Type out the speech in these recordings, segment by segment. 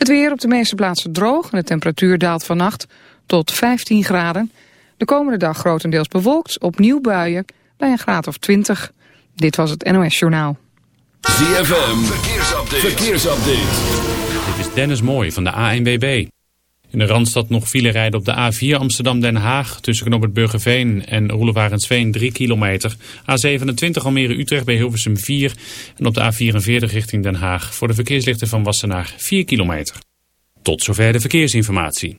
Het weer op de meeste plaatsen droog en de temperatuur daalt vannacht tot 15 graden. De komende dag grotendeels bewolkt, opnieuw buien bij een graad of 20. Dit was het NOS Journaal. ZFM, verkeersupdate. verkeersupdate. Dit is Dennis Mooij van de ANWB. In de Randstad nog file rijden op de A4 Amsterdam-Den Haag... tussen Knoop het Burgerveen en Roelevarensveen 3 kilometer. A27 Almere-Utrecht bij Hilversum 4. En op de A44 richting Den Haag voor de verkeerslichten van Wassenaar 4 kilometer. Tot zover de verkeersinformatie.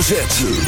Hoofdletter.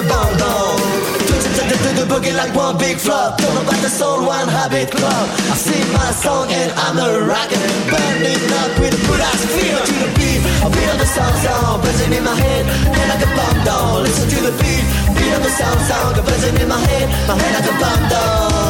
To the, boogie like one big flop. Don't know about the soul, one habit club. I sing my song and I'm a rocker. Burning up with a good ass feel to the beat. I feel the sound sound buzzing in my head. Head like a bomb down. Listen to the beat. Of the sound sound buzzing in my head. My head like a bomb down.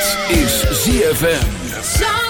Dit is ZFM.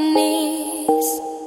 knees.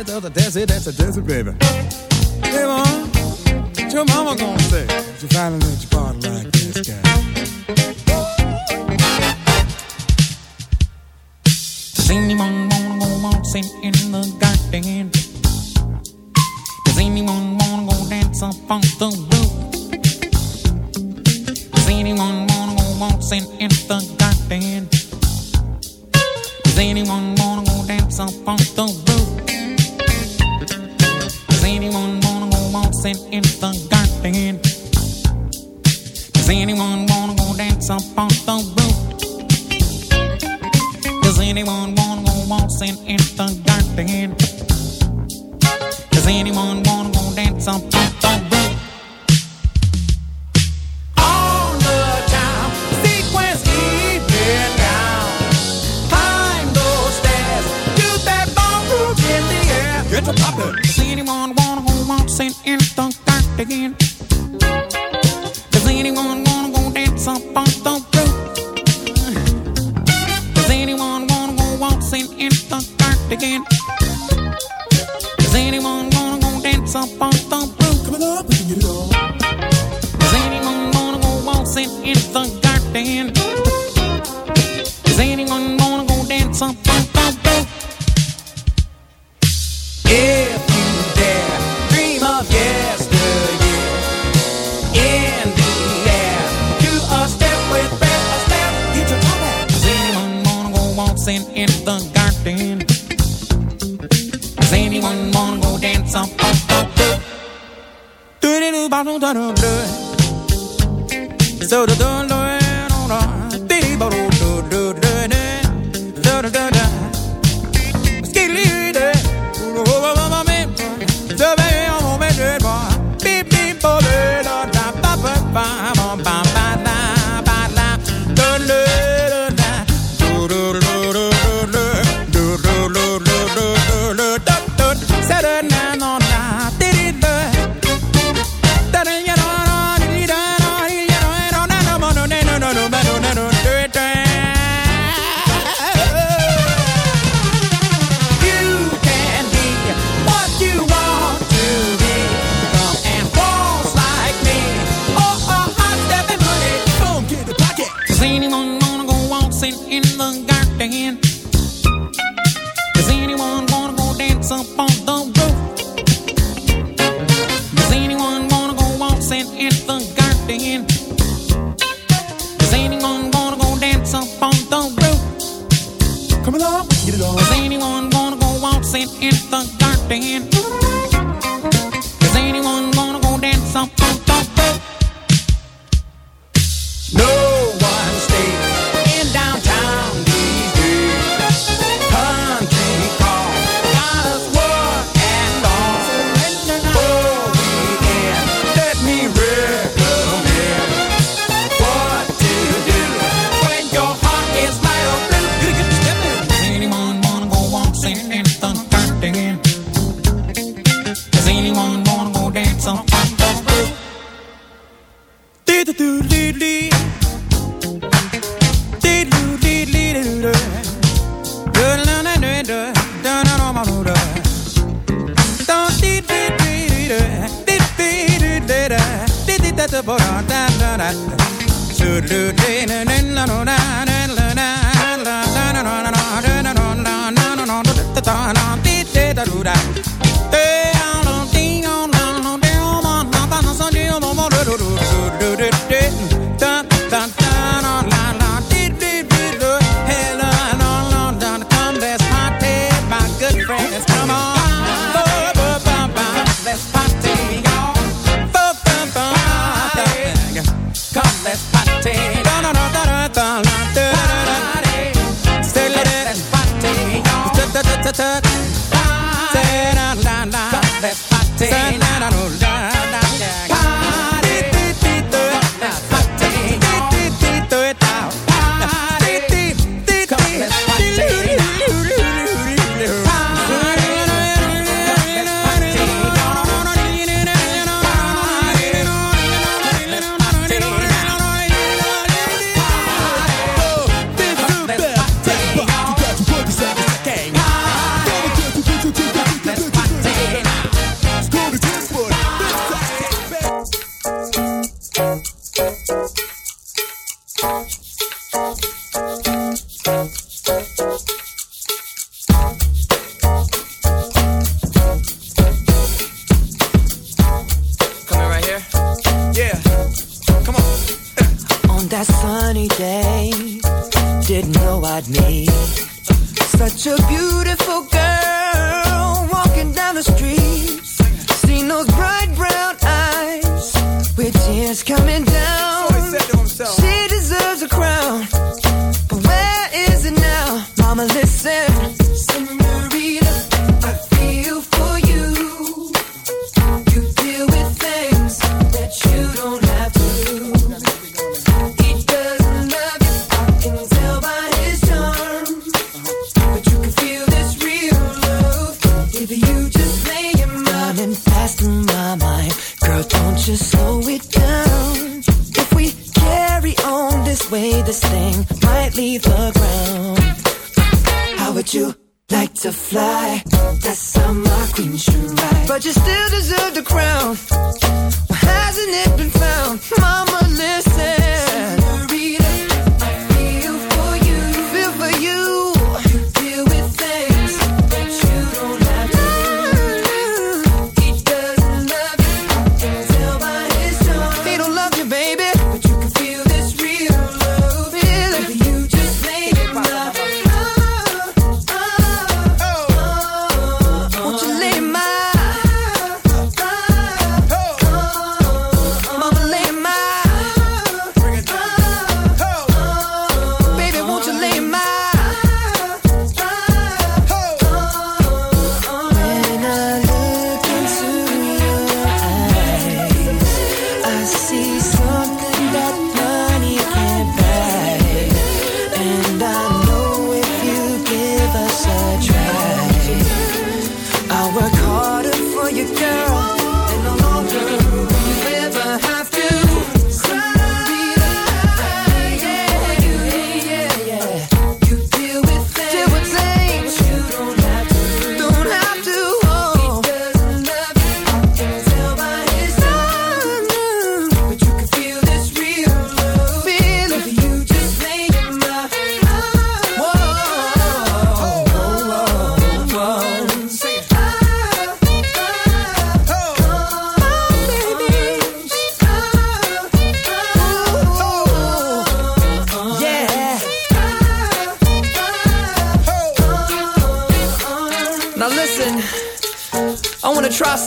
it does a dance it, that's a dance baby. Hey, mom, what your mama gonna say? If you finally let your body like this guy. Does anyone wanna go waltzing in the garden? Does anyone wanna go dance up on the roof? Does anyone wanna go waltzing in the garden? Does anyone wanna go dance up on the roof?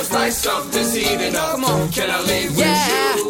feels like something's heating up. Come on. Can I leave yeah. with you?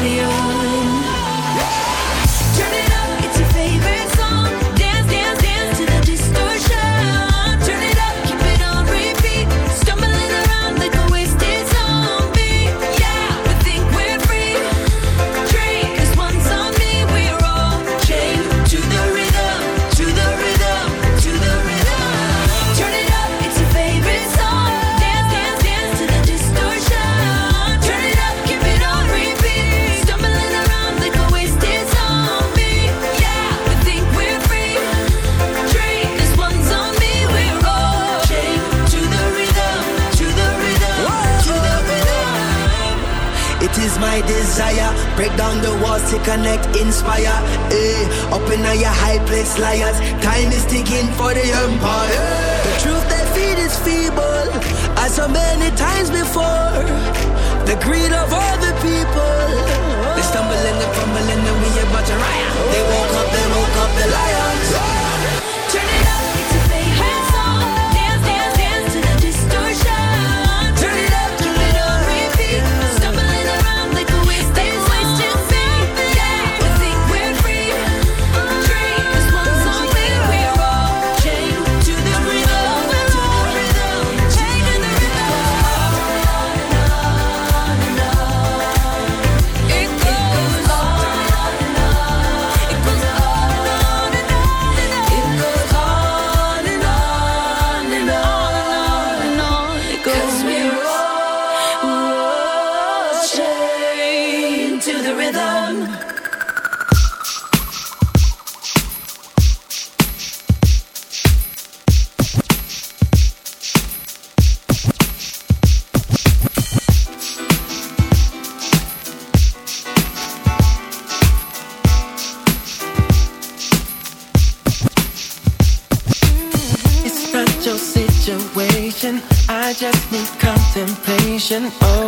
radio Oh.